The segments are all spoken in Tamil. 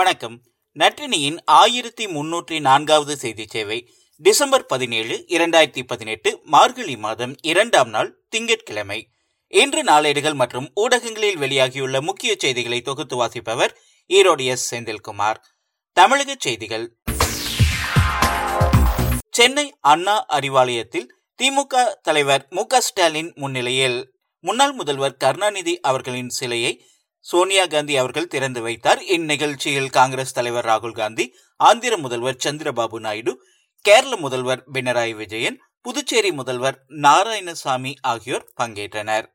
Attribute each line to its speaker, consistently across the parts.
Speaker 1: வணக்கம். நற்றினியின் ஆயிரத்தி முன்னூற்றி நான்காவது செய்தி சேவை டிசம்பர் பதினேழு இரண்டாயிரத்தி பதினெட்டு மார்கழி மாதம் இரண்டாம் நாள் திங்கட்கிழமை. இன்று நாளேடுகள் மற்றும் ஊடகங்களில் வெளியாகியுள்ள முக்கிய செய்திகளை தொகுத்து வாசிப்பவர் ஈரோடு எஸ். செந்தில்குமார். தமிழக செய்திகள். சென்னை அண்ணா அறிவாலயத்தில் திமுக தலைவர் மு ஸ்டாலின் முன்னிலையில். முன்னாள் முதல்வர் கருணாநிதி அவர்களின் சிலையை சோனியா காந்தி அவர்கள் திறந்து வைத்தார். இந்நிகழ்ச்சியில் காங்கிரஸ் தலைவர் ராகுல் காந்தி ஆந்திர முதல்வர் சந்திரபாபு நாயுடு கேரள முதல்வர் பினராயி விஜயன் புதுச்சேரி முதல்வர் நாராயணசாமி ஆகியோர் பங்கேற்றனர்.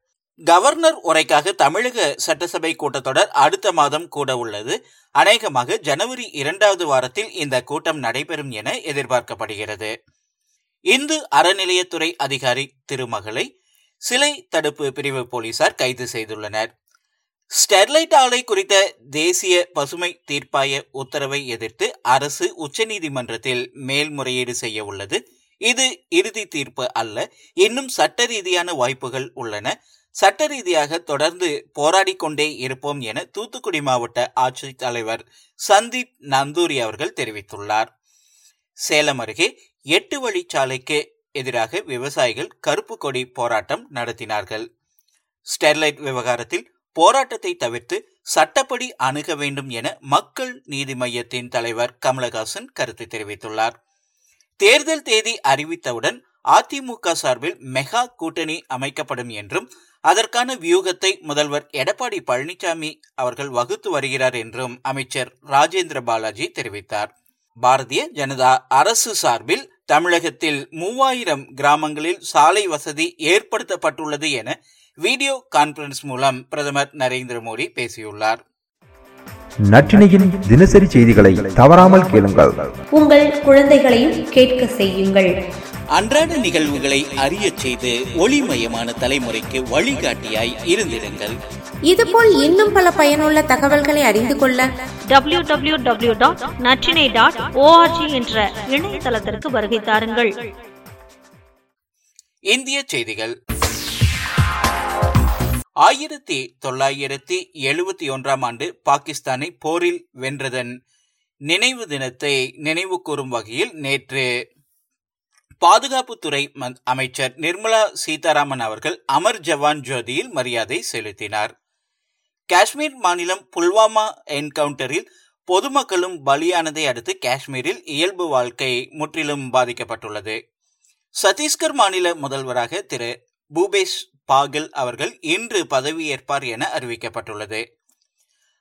Speaker 1: கவர்னர் உரைக்காக தமிழக சட்டசபை கூட்டத்தொடர் அடுத்த மாதம் கூட உள்ளது. அநேகமாக ஜனவரி இரண்டாவது வாரத்தில் இந்த கூட்டம் நடைபெறும் என எதிர்பார்க்கப்படுகிறது. இந்து அறநிலையத்துறை அதிகாரி திருமகளை சிலை தடுப்பு பிரிவு போலீசார் கைது செய்துள்ளனர். ஸ்டெர்லைட் ஆலை குறித்த தேசிய பசுமை தீர்ப்பாய உத்தரவை எதிர்த்து அரசு உச்சநீதிமன்றத்தில் மேல்முறையீடு செய்ய உள்ளது. இது இறுதி தீர்ப்பு அல்ல இன்னும் சட்ட ரீதியான வாய்ப்புகள் உள்ளன. சட்ட ரீதியாக தொடர்ந்து போராடிக்கொண்டே இருப்போம் என தூத்துக்குடி மாவட்ட ஆட்சித்தலைவர் சந்தீப் நந்தூரி அவர்கள் தெரிவித்துள்ளார். சேலம் அருகே எட்டு வழிச்சாலைக்கு எதிராக விவசாயிகள் கருப்பு கொடி போராட்டம் நடத்தினார்கள். ஸ்டெர்லைட் விவகாரத்தில் போராட்டத்தை தவிர்த்து சட்டப்படி அணுக வேண்டும் என மக்கள் நீதி மையத்தின் தலைவர் கமலஹாசன் கருத்து தெரிவித்துள்ளார். தேர்தல் தேதி அறிவித்தவுடன் அதிமுக சார்பில் மெகா கூட்டணி அமைக்கப்படும் என்றும் அதற்கான வியூகத்தை முதல்வர் எடப்பாடி பழனிசாமி அவர்கள் வகுத்து வருகிறார் என்றும் அமைச்சர் ராஜேந்திர பாலாஜி தெரிவித்தார். பாரதிய ஜனதா அரசு சார்பில் தமிழகத்தில் மூவாயிரம் கிராமங்களில் சாலை வசதி ஏற்படுத்தப்பட்டுள்ளது என வீடியோ கான்பரன்ஸ் மூலம் பிரதமர் நரேந்திர மோடி பேசியுள்ளார்.
Speaker 2: நற்றினையின் தினசரி செய்திகளை தவறாமல் கேளுங்கள்.
Speaker 3: உங்கள் குழந்தைகளையும் கேட்க செய்யுங்கள்.
Speaker 1: அன்றாட நிகழ்வுகளை அறிய செய்து ஒளிமயமான தலைமுறைக்கு வழிகாட்டியாய் இருந்திருங்கள்
Speaker 3: இதுபோல் இன்னும் பல பயனுள்ள தகவல்களை அறிந்து கொள்ள
Speaker 4: W W W dot Natrinai dot ORG என்ற இணையதளத்திற்கு வருகை தாருங்கள்.
Speaker 1: இந்திய செய்திகள். ஆயிரத்தி தொள்ளாயிரத்தி எழுபத்தி ஒன்றாம் ஆண்டு பாகிஸ்தானை போரில் வென்றதன் நினைவு தினத்தை நினைவு கூறும் வகையில் நேற்று பாதுகாப்புத்துறை அமைச்சர் நிர்மலா சீதாராமன் அவர்கள் அமர் ஜவான் ஜோதியில் மரியாதை செலுத்தினார். காஷ்மீர் மாநிலம் புல்வாமா என்கவுண்டரில் பொதுமக்களும் பலியானதை அடுத்து காஷ்மீரில் இயல்பு வாழ்க்கை முற்றிலும் பாதிக்கப்பட்டுள்ளது. சத்தீஸ்கர் மாநில முதல்வராக திரு பூபேஷ் பாகல் அவர்கள் இன்று பதவியேற்பார் என அறிவிக்கப்பட்டுள்ளது.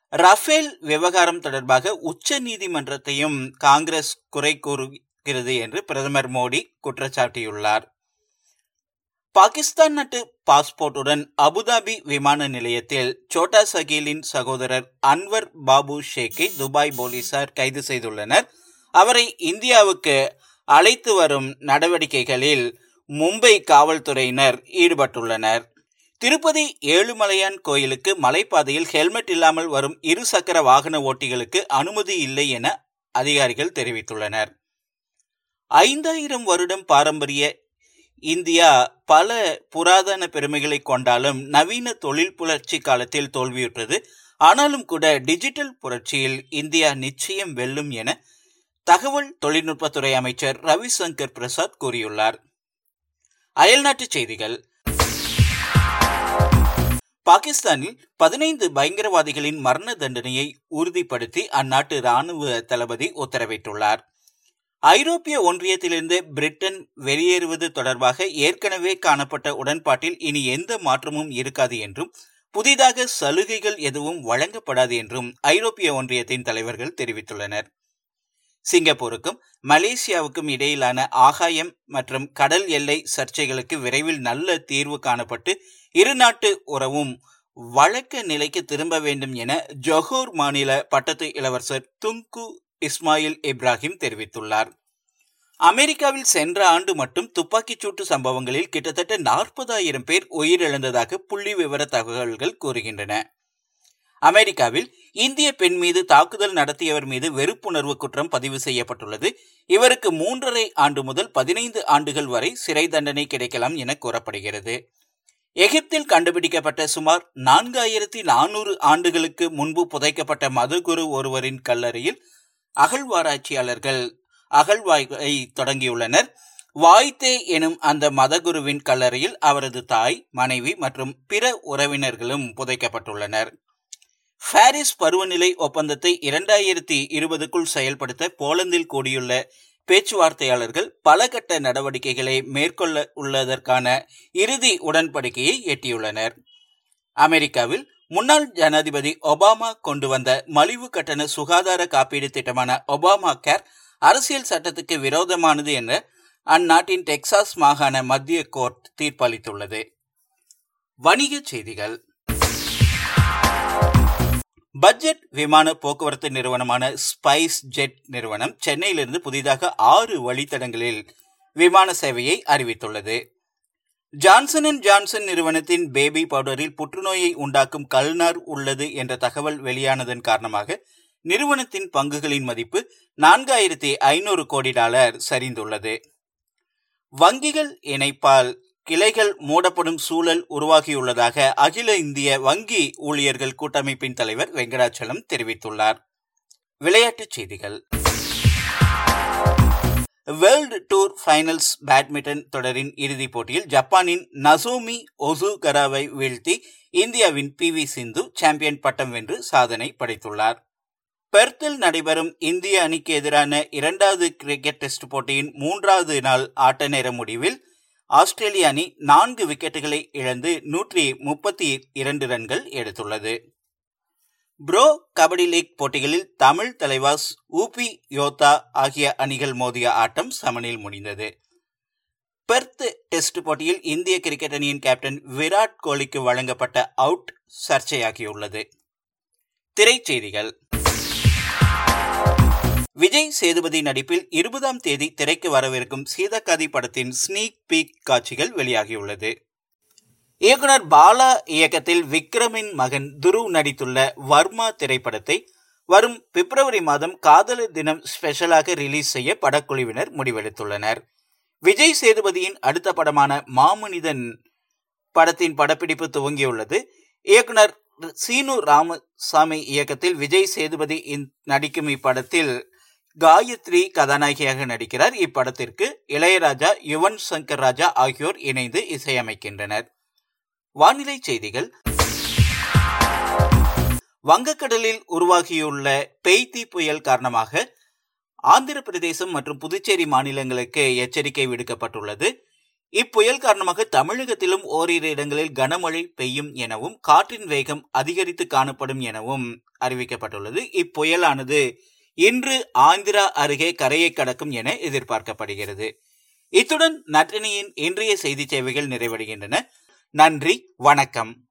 Speaker 1: ரஃபேல் விவகாரம் தொடர்பாக உச்ச நீதிமன்றத்தையும் காங்கிரஸ் குறை கூறுகிறது என்று பிரதமர் மோடி குற்றச்சாட்டியுள்ளார். பாகிஸ்தான் நாட்டு பாஸ்போர்ட்டுடன் அபுதாபி விமான நிலையத்தில் சோட்டா சகீலின் சகோதரர் அன்வர் பாபு ஷேக்கை துபாய் போலீசார் கைது செய்துள்ளனர். அவரை இந்தியாவுக்கு அழைத்து வரும் நடவடிக்கைகளில் மும்பை காவல்துறையினர் ஈடுபட்டுள்ளனர். திருப்பதி ஏழுமலையான் கோயிலுக்கு மலைப்பாதையில் ஹெல்மெட் இல்லாமல் வரும் இருசக்கர வாகன ஓட்டிகளுக்கு அனுமதி இல்லை என அதிகாரிகள் தெரிவித்துள்ளனர். ஐந்தாயிரம் வருடம் பாரம்பரிய இந்தியா பல புராதன பெருமைகளை கொண்டாலும் நவீன தொழில் புரட்சி காலத்தில் தோல்வியுற்றது. ஆனாலும் கூட டிஜிட்டல் புரட்சியில் இந்தியா நிச்சயம் வெல்லும் என தகவல் தொழில்நுட்பத்துறை அமைச்சர் ரவிசங்கர் பிரசாத் கூறியுள்ளார். அயல்நாட்டு செய்திகள். பாகிஸ்தானில் பதினைந்து பயங்கரவாதிகளின் மரண தண்டனையை உறுதிப்படுத்தி அந்நாட்டு ராணுவ தளபதி உத்தரவிட்டுள்ளார். ஐரோப்பிய ஒன்றியத்திலிருந்து பிரிட்டன் வெளியேறுவது தொடர்பாக ஏற்கனவே காணப்பட்ட உடன்பாட்டில் இனி எந்த மாற்றமும் இருக்காது என்றும் புதிதாக சலுகைகள் எதுவும் வழங்கப்படாது என்றும் ஐரோப்பிய ஒன்றியத்தின் தலைவர்கள் தெரிவித்துள்ளனர். சிங்கப்பூருக்கும் மலேசியாவுக்கும் இடையிலான ஆகாயம் மற்றும் கடல் எல்லை சர்ச்சைகளுக்கு விரைவில் நல்ல தீர்வு காணப்பட்டு இரு நாட்டு உறவும் வழக்க நிலைக்கு திரும்ப வேண்டும் என ஜொஹூர் மாநில பட்டத்து இளவரசர் துங்கு இஸ்மாயில் இப்ராஹிம் தெரிவித்துள்ளார். அமெரிக்காவில் சென்ற ஆண்டு மட்டும் துப்பாக்கிச் சூட்டு சம்பவங்களில் கிட்டத்தட்ட நாற்பதாயிரம் பேர் உயிரிழந்ததாக புள்ளி விவர தகவல்கள் கூறுகின்றன. அமெரிக்காவில் இந்திய பெண் மீது தாக்குதல் நடத்தியவர் மீது வெறுப்புணர்வு குற்றம் பதிவு செய்யப்பட்டுள்ளது. இவருக்கு மூன்றரை ஆண்டு முதல் பதினைந்து ஆண்டுகள் வரை சிறை தண்டனை கிடைக்கலாம் என கூறப்படுகிறது. எகிப்தில் கண்டுபிடிக்கப்பட்ட சுமார் நான்காயிரத்தி நானூறு ஆண்டுகளுக்கு முன்பு புதைக்கப்பட்ட மதுகுரு ஒருவரின் கல்லறையில் அகழ்வாராய்ச்சியாளர்கள் அகழ்வாய்வை தொடங்கியுள்ளனர். வாய்த்தே எனும் அந்த மதகுருவின் கல்லறையில் அவரது தாய் மனைவி மற்றும் பிற உறவினர்களும் புதைக்கப்பட்டுள்ளனர். பாரிஸ் பருவநிலை ஒப்பந்தத்தை இரண்டாயிரத்தி இருபதுக்குள் செயல்படுத்த போலந்தில் கூடியுள்ள பேச்சுவார்த்தையாளர்கள் பல கட்ட நடவடிக்கைகளை மேற்கொள்ள உள்ளதற்கான இறுதி உடன்படிக்கையை எட்டியுள்ளனர். அமெரிக்காவில் முன்னாள் ஜனாதிபதி ஒபாமா கொண்டு வந்த மலிவு கட்டண சுகாதார காப்பீடு திட்டமான ஒபாமா கேர் அரசியல் சட்டத்துக்கு விரோதமானது என அந்நாட்டின் டெக்சாஸ் மாகாண மத்திய கோர்ட் தீர்ப்பளித்துள்ளது. வணிகச் செய்திகள். பட்ஜெட் விமான போக்குவரத்து நிறுவனமான ஸ்பைஸ் ஜெட் நிறுவனம் சென்னையிலிருந்து புதிதாக ஆறு வழித்தடங்களில் விமான சேவையை அறிவித்துள்ளது. ஜான்சன் அண்ட் ஜான்சன் நிறுவனத்தின் பேபி பவுடரில் புற்றுநோயை உண்டாக்கும் கல்நார் உள்ளது என்ற தகவல் வெளியானதன் காரணமாக நிறுவனத்தின் பங்குகளின் மதிப்பு நான்காயிரத்தி ஐநூறு கோடி டாலர் சரிந்துள்ளது. வங்கிகள் இணைப்பால் கிளைகள் மூடப்படும் சூழல் உருவாகியுள்ளதாக அகில இந்திய வங்கி ஊழியர்கள் கூட்டமைப்பின் தலைவர் வெங்கடாச்சலம் தெரிவித்துள்ளார். விளையாட்டுச் செய்திகள். வேர்ல்டு டூர் ஃபைனல்ஸ் பேட்மிண்டன் தொடரின் இறுதிப் போட்டியில் ஜப்பானின் நசோமி ஒசுகராவை வீழ்த்தி இந்தியாவின் பி வி சிந்து சாம்பியன் பட்டம் வென்று சாதனை படைத்துள்ளார். பெர்த்தில் நடைபெறும் இந்திய அணிக்கு எதிரான இரண்டாவது கிரிக்கெட் டெஸ்ட் போட்டியின் மூன்றாவது நாள் ஆட்ட நேர முடிவில் ஆஸ்திரேலிய அணி நான்கு விக்கெட்டுகளை இழந்து நூற்றி முப்பத்தி இரண்டு ரன்கள் எடுத்துள்ளது. ப்ரோ கபடி லீக் போட்டிகளில் தமிழ் தலைவாஸ் ஊபி யோதா ஆகிய அணிகள் மோதிய ஆட்டம் சமனில் முடிந்தது. பெர்த் டெஸ்ட் போட்டியில் இந்திய கிரிக்கெட் அணியின் கேப்டன் விராட் கோலிக்கு வழங்கப்பட்ட அவுட் சர்ச்சையாகியுள்ளது. திரைச்செய்திகள். விஜய் சேதுபதி நடிப்பில் இருபதாம் தேதி திரைக்கு வரவிருக்கும் சீதக்காதி படத்தின் ஸ்னீக் பீக் காட்சிகள் வெளியாகியுள்ளது. இயக்குனர் பாலா இயக்கத்தில் விக்ரமின் மகன் துருவ் நடித்துள்ள வர்மா திரைப்படத்தை வரும் பிப்ரவரி மாதம் காதலர் தினம் ஸ்பெஷலாக ரிலீஸ் செய்ய படக்குழுவினர் முடிவெடுத்துள்ளனர். விஜய் சேதுபதியின் அடுத்த படமான மாமனிதன் படத்தின் படப்பிடிப்பு துவங்கியுள்ளது. இயக்குனர் சீனு ராமசாமி இயக்கத்தில் விஜய் சேதுபதி நடிக்கும் இப்படத்தில் காயத்ரி கதாநாயகியாக நடிக்கிறார். இப்படத்திற்கு இளையராஜா யுவன் சங்கர் ராஜா ஆகியோர் இணைந்து இசையமைக்கின்றனர். வானிலை செய்திகள். வங்கக்கடலில் உருவாகியுள்ள பெய்தி புயல் காரணமாக ஆந்திர பிரதேசம் மற்றும் புதுச்சேரி மாநிலங்களுக்கு எச்சரிக்கை விடுக்கப்பட்டுள்ளது. இப்புயல் காரணமாக தமிழகத்திலும் ஓரிரு இடங்களில் கனமழை பெய்யும் எனவும் காற்றின் வேகம் அதிகரித்து காணப்படும் எனவும் அறிவிக்கப்பட்டுள்ளது. இப்புயலானது இன்று ஆந்திரா அருகே கரையை கடக்கும் என எதிர்பார்க்கப்படுகிறது. இத்துடன் நட்டினியின் இன்றைய செய்தி சேவைகள் நிறைவடைகின்றன. நன்றி வணக்கம்.